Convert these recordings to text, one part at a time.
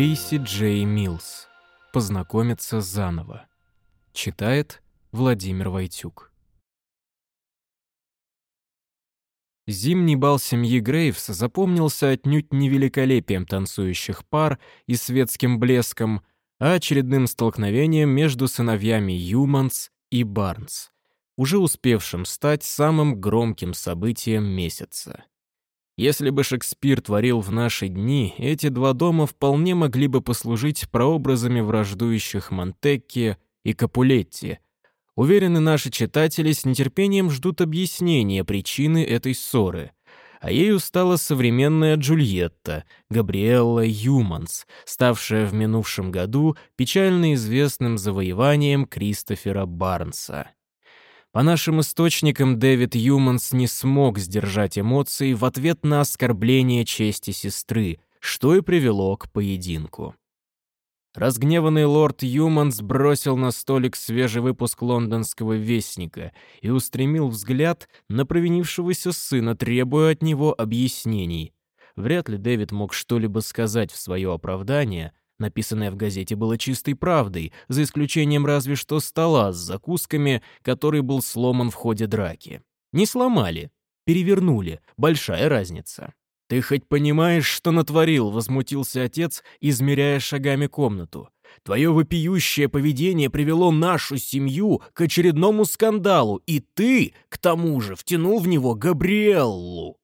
Эйси Джей Милс. Познакомиться заново. Читает Владимир Войтюк. Зимний бал семьи Грейвс запомнился отнюдь не великолепием танцующих пар и светским блеском, а очередным столкновением между сыновьями Юманс и Барнс, уже успевшим стать самым громким событием месяца. Если бы Шекспир творил в наши дни, эти два дома вполне могли бы послужить прообразами враждующих Монтекки и Капулетти. Уверены наши читатели с нетерпением ждут объяснения причины этой ссоры. А ею стала современная Джульетта, Габриэлла Юманс, ставшая в минувшем году печально известным завоеванием Кристофера Барнса. По нашим источникам, Дэвид Юманс не смог сдержать эмоции в ответ на оскорбление чести сестры, что и привело к поединку. Разгневанный лорд Юманс бросил на столик свежий выпуск лондонского вестника и устремил взгляд на провинившегося сына, требуя от него объяснений. Вряд ли Дэвид мог что-либо сказать в свое оправдание, Написанное в газете было чистой правдой, за исключением разве что стола с закусками, который был сломан в ходе драки. Не сломали, перевернули, большая разница. «Ты хоть понимаешь, что натворил?» — возмутился отец, измеряя шагами комнату. «Твое вопиющее поведение привело нашу семью к очередному скандалу, и ты, к тому же, втянул в него Габриэллу!»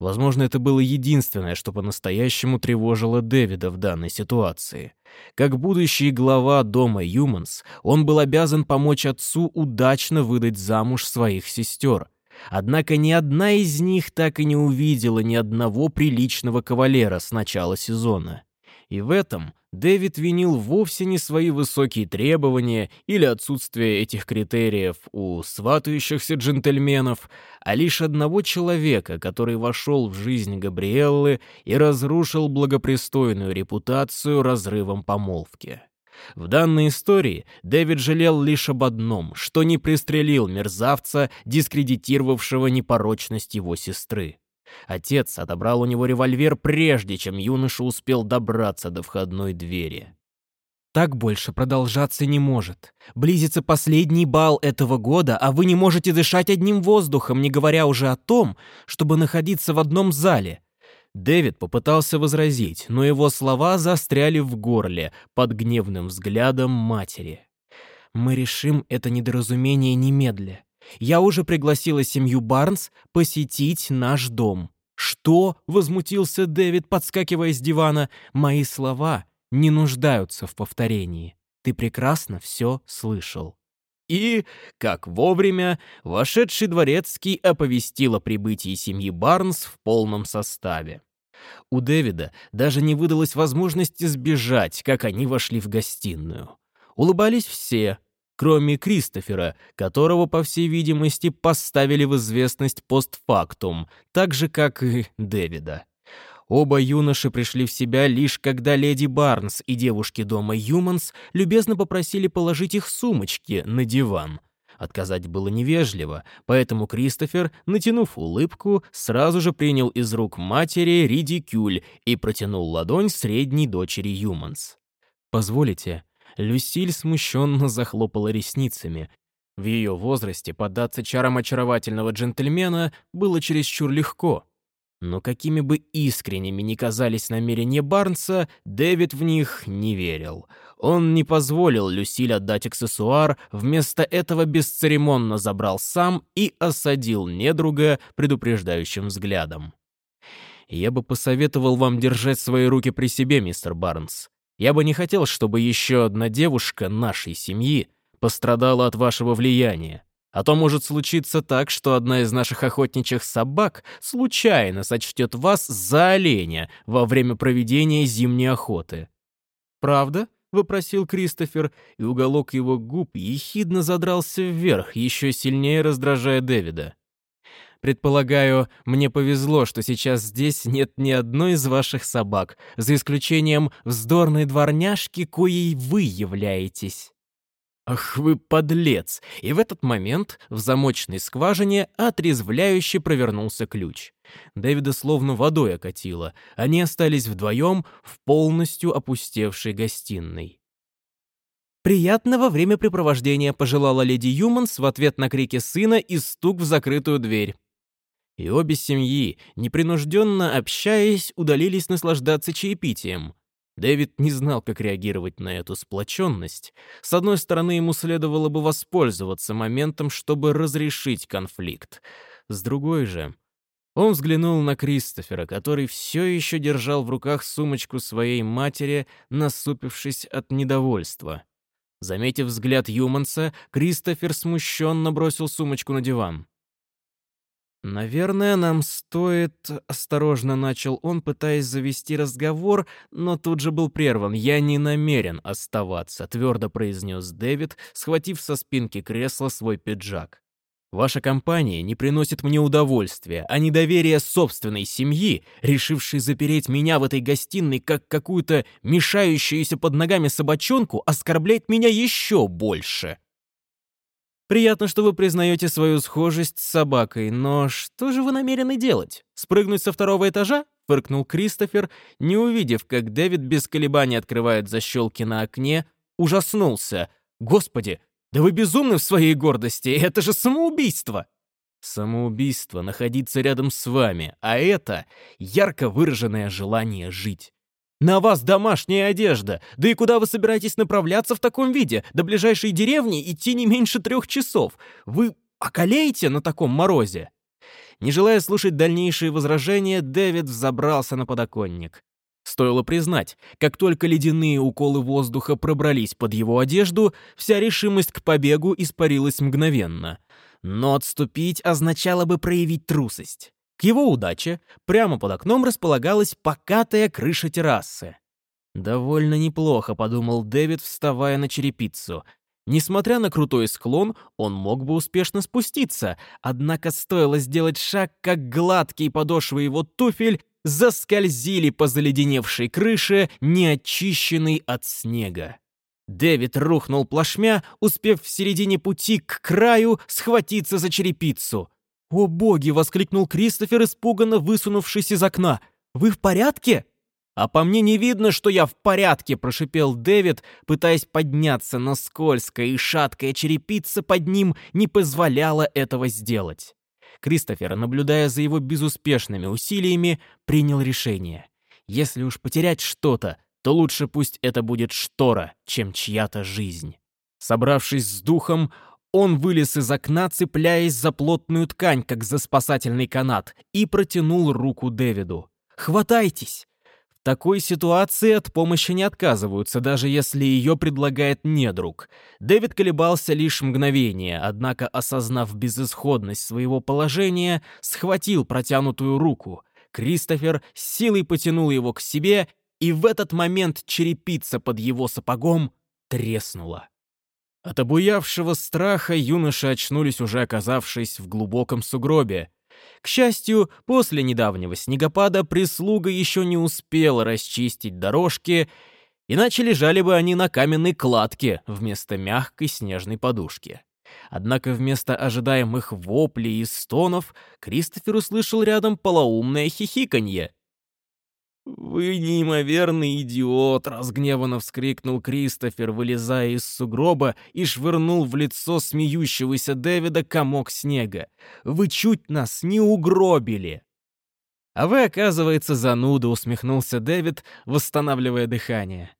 Возможно, это было единственное, что по-настоящему тревожило Дэвида в данной ситуации. Как будущий глава дома Юманс, он был обязан помочь отцу удачно выдать замуж своих сестер. Однако ни одна из них так и не увидела ни одного приличного кавалера с начала сезона. И в этом Дэвид винил вовсе не свои высокие требования или отсутствие этих критериев у сватающихся джентльменов, а лишь одного человека, который вошел в жизнь Габриэллы и разрушил благопристойную репутацию разрывом помолвки. В данной истории Дэвид жалел лишь об одном, что не пристрелил мерзавца, дискредитировавшего непорочность его сестры. Отец отобрал у него револьвер, прежде чем юноша успел добраться до входной двери. Так больше продолжаться не может. Близится последний бал этого года, а вы не можете дышать одним воздухом, не говоря уже о том, чтобы находиться в одном зале. Дэвид попытался возразить, но его слова застряли в горле под гневным взглядом матери. «Мы решим это недоразумение немедля. Я уже пригласила семью Барнс посетить наш дом». «Что?» — возмутился Дэвид, подскакивая с дивана. «Мои слова не нуждаются в повторении. Ты прекрасно все слышал». И, как вовремя, вошедший дворецкий оповестил о прибытии семьи Барнс в полном составе. У Дэвида даже не выдалась возможности сбежать, как они вошли в гостиную. Улыбались все, кроме Кристофера, которого, по всей видимости, поставили в известность постфактум, так же, как и Дэвида. Оба юноши пришли в себя лишь когда леди Барнс и девушки дома Юманс любезно попросили положить их сумочки на диван. Отказать было невежливо, поэтому Кристофер, натянув улыбку, сразу же принял из рук матери редикюль и протянул ладонь средней дочери Юманс. «Позволите?» Люсиль смущенно захлопала ресницами. В ее возрасте поддаться чарам очаровательного джентльмена было чересчур легко. Но какими бы искренними ни казались намерения Барнса, Дэвид в них не верил. Он не позволил Люсиль отдать аксессуар, вместо этого бесцеремонно забрал сам и осадил недруга предупреждающим взглядом. «Я бы посоветовал вам держать свои руки при себе, мистер Барнс. Я бы не хотел, чтобы еще одна девушка нашей семьи пострадала от вашего влияния. А то может случиться так, что одна из наших охотничьих собак случайно сочтет вас за оленя во время проведения зимней охоты. «Правда?» — вопросил Кристофер, и уголок его губ ехидно задрался вверх, еще сильнее раздражая Дэвида. Предполагаю, мне повезло, что сейчас здесь нет ни одной из ваших собак, за исключением вздорной дворняжки, коей вы являетесь». Ах вы подлец! И в этот момент в замочной скважине отрезвляюще провернулся ключ. Дэвида словно водой окатило. Они остались вдвоем в полностью опустевшей гостиной. «Приятного времяпрепровождения», — пожелала леди Юманс в ответ на крики сына и стук в закрытую дверь. И обе семьи, непринужденно общаясь, удалились наслаждаться чаепитием. Дэвид не знал, как реагировать на эту сплоченность. С одной стороны, ему следовало бы воспользоваться моментом, чтобы разрешить конфликт. С другой же, он взглянул на Кристофера, который все еще держал в руках сумочку своей матери, насупившись от недовольства. Заметив взгляд Юманса, Кристофер смущенно бросил сумочку на диван. «Наверное, нам стоит...» — осторожно начал он, пытаясь завести разговор, но тут же был прерван. «Я не намерен оставаться», — твердо произнес Дэвид, схватив со спинки кресла свой пиджак. Ваша компания не приносит мне удовольствия, а недоверие собственной семьи, решившей запереть меня в этой гостиной как какую-то мешающуюся под ногами собачонку, оскорбляет меня еще больше. Приятно, что вы признаете свою схожесть с собакой, но что же вы намерены делать? Спрыгнуть со второго этажа? Фыркнул Кристофер, не увидев, как Дэвид без колебаний открывает защелки на окне, ужаснулся. Господи, да вы безумны в своей гордости, это же самоубийство!» «Самоубийство — находиться рядом с вами, а это ярко выраженное желание жить. На вас домашняя одежда, да и куда вы собираетесь направляться в таком виде? До ближайшей деревни идти не меньше трех часов. Вы околеете на таком морозе?» Не желая слушать дальнейшие возражения, Дэвид взобрался на подоконник. Стоило признать, как только ледяные уколы воздуха пробрались под его одежду, вся решимость к побегу испарилась мгновенно. Но отступить означало бы проявить трусость. К его удаче прямо под окном располагалась покатая крыша террасы. «Довольно неплохо», — подумал Дэвид, вставая на черепицу. Несмотря на крутой склон, он мог бы успешно спуститься, однако стоило сделать шаг, как гладкие подошвы его туфель заскользили по заледеневшей крыше, неочищенной от снега. Дэвид рухнул плашмя, успев в середине пути к краю схватиться за черепицу. «О боги!» — воскликнул Кристофер, испуганно высунувшись из окна. «Вы в порядке?» «А по мне не видно, что я в порядке», — прошипел Дэвид, пытаясь подняться, но скользкая и шаткая черепица под ним не позволяла этого сделать. Кристофер, наблюдая за его безуспешными усилиями, принял решение. Если уж потерять что-то, то лучше пусть это будет штора, чем чья-то жизнь. Собравшись с духом, он вылез из окна, цепляясь за плотную ткань, как за спасательный канат, и протянул руку Дэвиду. «Хватайтесь! такой ситуации от помощи не отказываются, даже если ее предлагает недруг. Дэвид колебался лишь мгновение, однако, осознав безысходность своего положения, схватил протянутую руку. Кристофер силой потянул его к себе, и в этот момент черепица под его сапогом треснула. От обуявшего страха юноши очнулись, уже оказавшись в глубоком сугробе. К счастью, после недавнего снегопада прислуга еще не успела расчистить дорожки, иначе лежали бы они на каменной кладке вместо мягкой снежной подушки. Однако вместо ожидаемых воплей и стонов Кристофер услышал рядом полоумное хихиканье. «Вы неимоверный идиот!» — разгневанно вскрикнул Кристофер, вылезая из сугроба и швырнул в лицо смеющегося Дэвида комок снега. «Вы чуть нас не угробили!» «А вы, оказывается, зануда», — усмехнулся Дэвид, восстанавливая дыхание.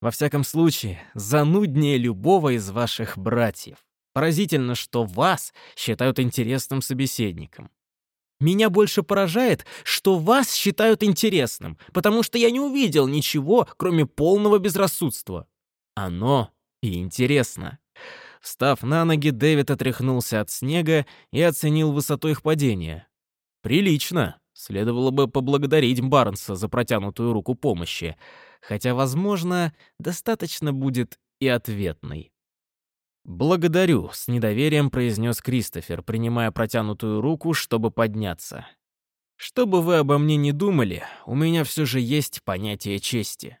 «Во всяком случае, зануднее любого из ваших братьев. Поразительно, что вас считают интересным собеседником. Меня больше поражает, что вас считают интересным, потому что я не увидел ничего, кроме полного безрассудства. Оно и интересно. Встав на ноги, Дэвид отряхнулся от снега и оценил высоту их падения. Прилично. Следовало бы поблагодарить Барнса за протянутую руку помощи, хотя, возможно, достаточно будет и ответной. «Благодарю», — с недоверием произнес Кристофер, принимая протянутую руку, чтобы подняться. «Что бы вы обо мне ни думали, у меня все же есть понятие чести».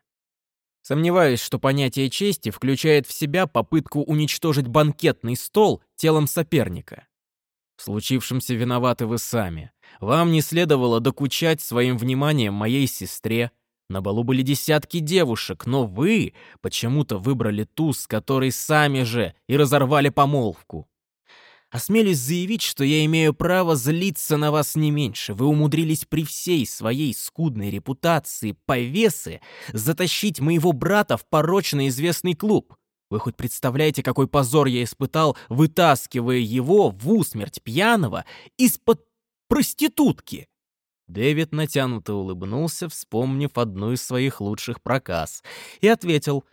Сомневаюсь, что понятие чести включает в себя попытку уничтожить банкетный стол телом соперника. В случившемся виноваты вы сами. Вам не следовало докучать своим вниманием моей сестре. На балу были десятки девушек, но вы почему-то выбрали ту, с которой сами же и разорвали помолвку. Осмелюсь заявить, что я имею право злиться на вас не меньше. Вы умудрились при всей своей скудной репутации повесы затащить моего брата в порочно известный клуб. Вы хоть представляете, какой позор я испытал, вытаскивая его в усмерть пьяного из-под проститутки?» Дэвид натянуто улыбнулся, вспомнив одну из своих лучших проказ, и ответил,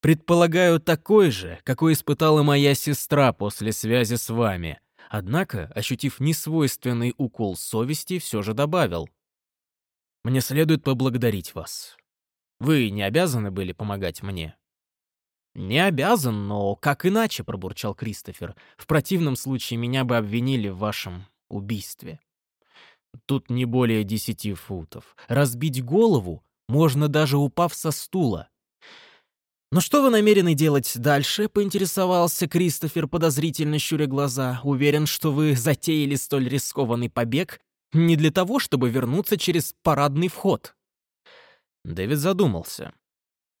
«Предполагаю, такой же, какой испытала моя сестра после связи с вами». Однако, ощутив несвойственный укол совести, все же добавил, «Мне следует поблагодарить вас. Вы не обязаны были помогать мне». «Не обязан, но как иначе?» — пробурчал Кристофер. «В противном случае меня бы обвинили в вашем убийстве». Тут не более десяти футов. Разбить голову можно даже упав со стула. «Ну что вы намерены делать дальше?» — поинтересовался Кристофер, подозрительно щуря глаза. «Уверен, что вы затеяли столь рискованный побег не для того, чтобы вернуться через парадный вход». Дэвид задумался.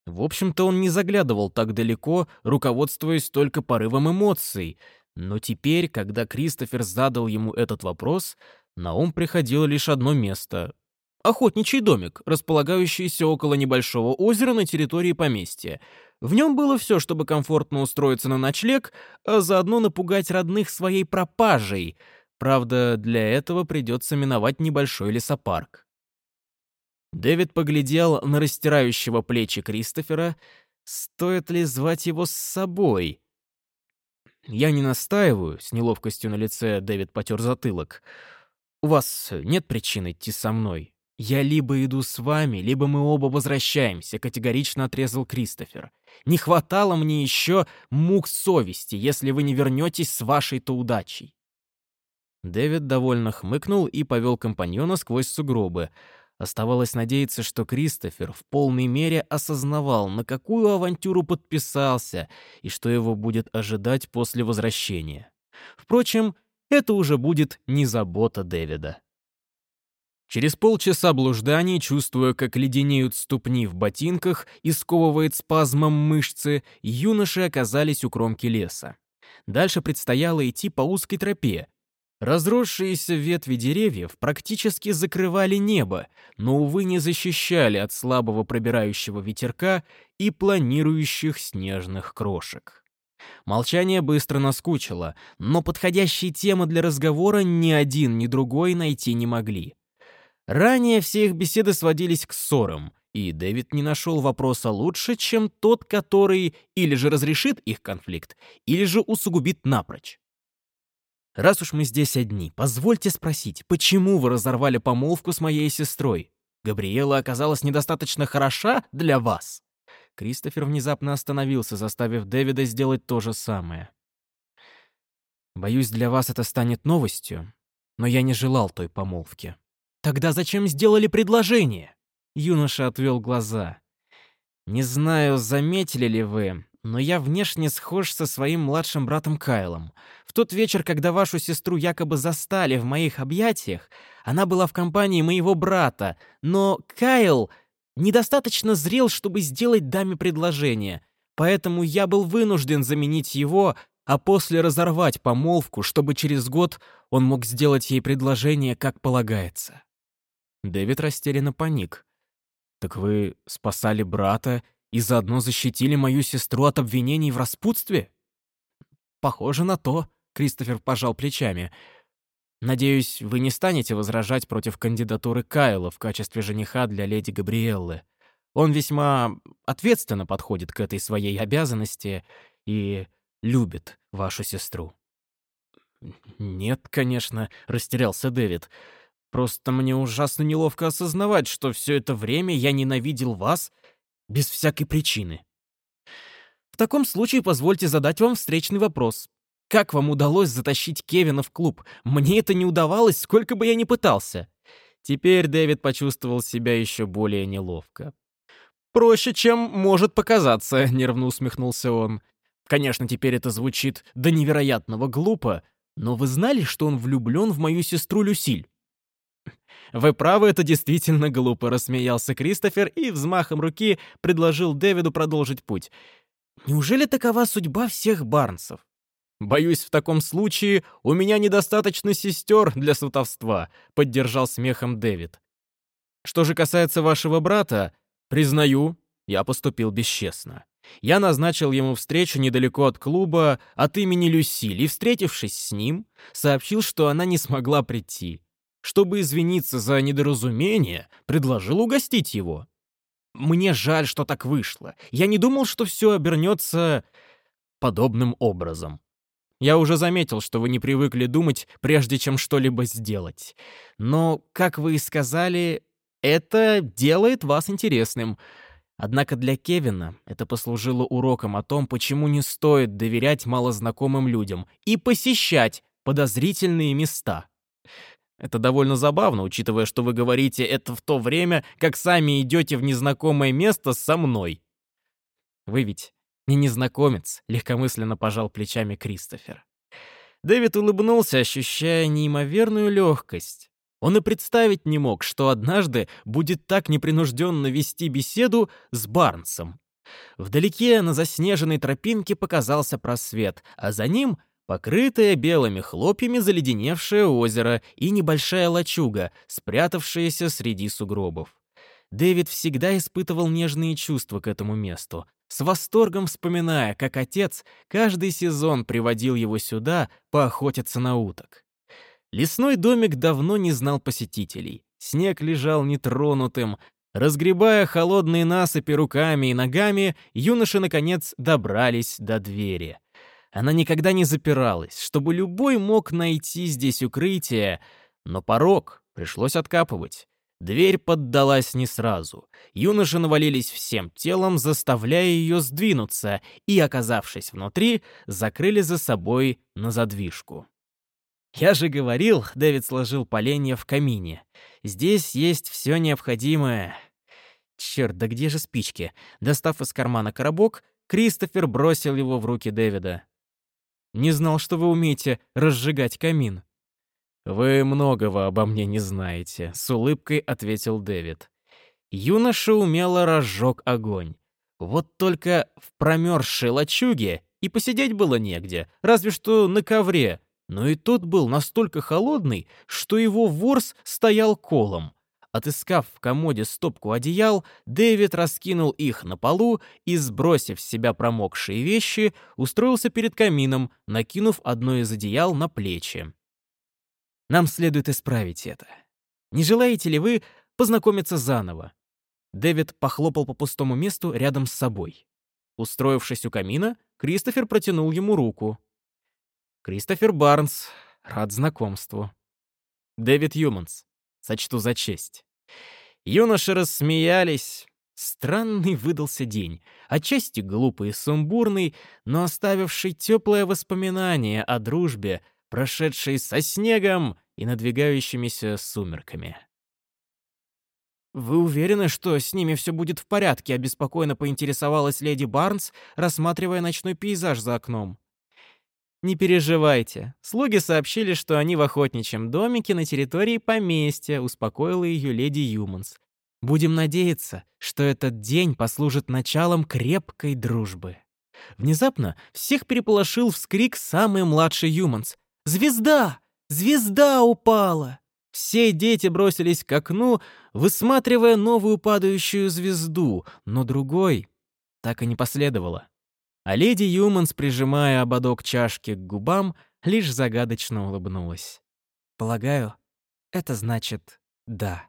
В общем-то, он не заглядывал так далеко, руководствуясь только порывом эмоций. Но теперь, когда Кристофер задал ему этот вопрос, на ум приходило лишь одно место — охотничий домик, располагающийся около небольшого озера на территории поместья. В нем было все, чтобы комфортно устроиться на ночлег, а заодно напугать родных своей пропажей. Правда, для этого придется миновать небольшой лесопарк. Дэвид поглядел на растирающего плечи Кристофера. Стоит ли звать его с собой? «Я не настаиваю», — с неловкостью на лице Дэвид потер затылок. У вас нет причин идти со мной. Я либо иду с вами, либо мы оба возвращаемся, категорично отрезал Кристофер. Не хватало мне еще мук совести, если вы не вернетесь с вашей-то удачей. Дэвид довольно хмыкнул и повел компаньона сквозь сугробы. Оставалось надеяться, что Кристофер в полной мере осознавал, на какую авантюру подписался и что его будет ожидать после возвращения. Впрочем, это уже будет не забота Дэвида. Через полчаса блужданий, чувствуя, как леденеют ступни в ботинках и сковывает спазмом мышцы, юноши оказались у кромки леса. Дальше предстояло идти по узкой тропе. Разросшиеся ветви деревьев практически закрывали небо, но, увы, не защищали от слабого пробирающего ветерка и планирующих снежных крошек. Молчание быстро наскучило, но подходящие темы для разговора ни один, ни другой найти не могли. Ранее все их беседы сводились к ссорам, и Дэвид не нашел вопроса лучше, чем тот, который или же разрешит их конфликт, или же усугубит напрочь. «Раз уж мы здесь одни, позвольте спросить, почему вы разорвали помолвку с моей сестрой? Габриэла оказалась недостаточно хороша для вас?» Кристофер внезапно остановился, заставив Дэвида сделать то же самое. «Боюсь, для вас это станет новостью, но я не желал той помолвки». «Тогда зачем сделали предложение?» Юноша отвел глаза. «Не знаю, заметили ли вы, но я внешне схож со своим младшим братом Кайлом. В тот вечер, когда вашу сестру якобы застали в моих объятиях, она была в компании моего брата, но Кайл недостаточно зрел, чтобы сделать даме предложение, поэтому я был вынужден заменить его, а после разорвать помолвку, чтобы через год он мог сделать ей предложение, как полагается. Дэвид растерянно паник. «Так вы спасали брата и заодно защитили мою сестру от обвинений в распутстве?» «Похоже на то», — Кристофер пожал плечами. Надеюсь, вы не станете возражать против кандидатуры Кайла в качестве жениха для леди Габриэллы. Он весьма ответственно подходит к этой своей обязанности и любит вашу сестру». «Нет, конечно», — растерялся Дэвид. «Просто мне ужасно неловко осознавать, что все это время я ненавидел вас без всякой причины». «В таком случае позвольте задать вам встречный вопрос. Как вам удалось затащить Кевина в клуб? Мне это не удавалось, сколько бы я ни пытался. Теперь Дэвид почувствовал себя еще более неловко. проще, чем может показаться», — нервно усмехнулся он. «Конечно, теперь это звучит до невероятного глупо, но вы знали, что он влюблен в мою сестру Люсиль?» «Вы правы, это действительно глупо», — рассмеялся Кристофер и взмахом руки предложил Дэвиду продолжить путь. «Неужели такова судьба всех Барнсов?» «Боюсь, в таком случае у меня недостаточно сестер для сватовства», — поддержал смехом Дэвид. «Что же касается вашего брата, признаю, я поступил бесчестно. Я назначил ему встречу недалеко от клуба от имени Люсиль и, встретившись с ним, сообщил, что она не смогла прийти. Чтобы извиниться за недоразумение, предложил угостить его. Мне жаль, что так вышло. Я не думал, что все обернется подобным образом. Я уже заметил, что вы не привыкли думать, прежде чем что-либо сделать. Но, как вы и сказали, это делает вас интересным. Однако для Кевина это послужило уроком о том, почему не стоит доверять малознакомым людям и посещать подозрительные места. Это довольно забавно, учитывая, что вы говорите это в то время, как сами идете в незнакомое место со мной. Вы ведь не незнакомец, легкомысленно пожал плечами Кристофер. Дэвид улыбнулся, ощущая неимоверную легкость. Он и представить не мог, что однажды будет так непринужденно вести беседу с Барнсом. Вдалеке на заснеженной тропинке показался просвет, а за ним покрытое белыми хлопьями заледеневшее озеро и небольшая лачуга, спрятавшаяся среди сугробов. Дэвид всегда испытывал нежные чувства к этому месту, с восторгом вспоминая, как отец каждый сезон приводил его сюда поохотиться на уток. Лесной домик давно не знал посетителей. Снег лежал нетронутым. Разгребая холодные насыпи руками и ногами, юноши, наконец, добрались до двери. Она никогда не запиралась, чтобы любой мог найти здесь укрытие, но порог пришлось откапывать. Дверь поддалась не сразу. Юноши навалились всем телом, заставляя ее сдвинуться, и, оказавшись внутри, закрыли за собой на задвижку. «Я же говорил», — Дэвид сложил поленья в камине. «Здесь есть все необходимое». Черт, да где же спички? Достав из кармана коробок, Кристофер бросил его в руки Дэвида. Не знал, что вы умеете разжигать камин». «Вы многого обо мне не знаете», — с улыбкой ответил Дэвид. Юноша умело разжег огонь. Вот только в промерзшей лачуге и посидеть было негде, разве что на ковре, но и тот был настолько холодный, что его ворс стоял колом. Отыскав в комоде стопку одеял, Дэвид раскинул их на полу и, сбросив с себя промокшие вещи, устроился перед камином, накинув одно из одеял на плечи. «Нам следует исправить это. Не желаете ли вы познакомиться заново?» Дэвид похлопал по пустому месту рядом с собой. Устроившись у камина, Кристофер протянул ему руку. «Кристофер Барнс, рад знакомству. Дэвид Юманс, сочту за честь». Юноши рассмеялись. Странный выдался день, отчасти глупый и сумбурный, но оставивший теплое воспоминание о дружбе, прошедшей со снегом и надвигающимися сумерками. «Вы уверены, что с ними все будет в порядке?» — обеспокоенно поинтересовалась леди Барнс, рассматривая ночной пейзаж за окном. «Не переживайте. Слуги сообщили, что они в охотничьем домике на территории поместья», — успокоила ее леди Юманс. «Будем надеяться, что этот день послужит началом крепкой дружбы». Внезапно всех переполошил вскрик самый младший Юманс. «Звезда! Звезда упала!» Все дети бросились к окну, высматривая новую падающую звезду, но другой так и не последовало. А леди Юманс, прижимая ободок чашки к губам, лишь загадочно улыбнулась. «Полагаю, это значит «да».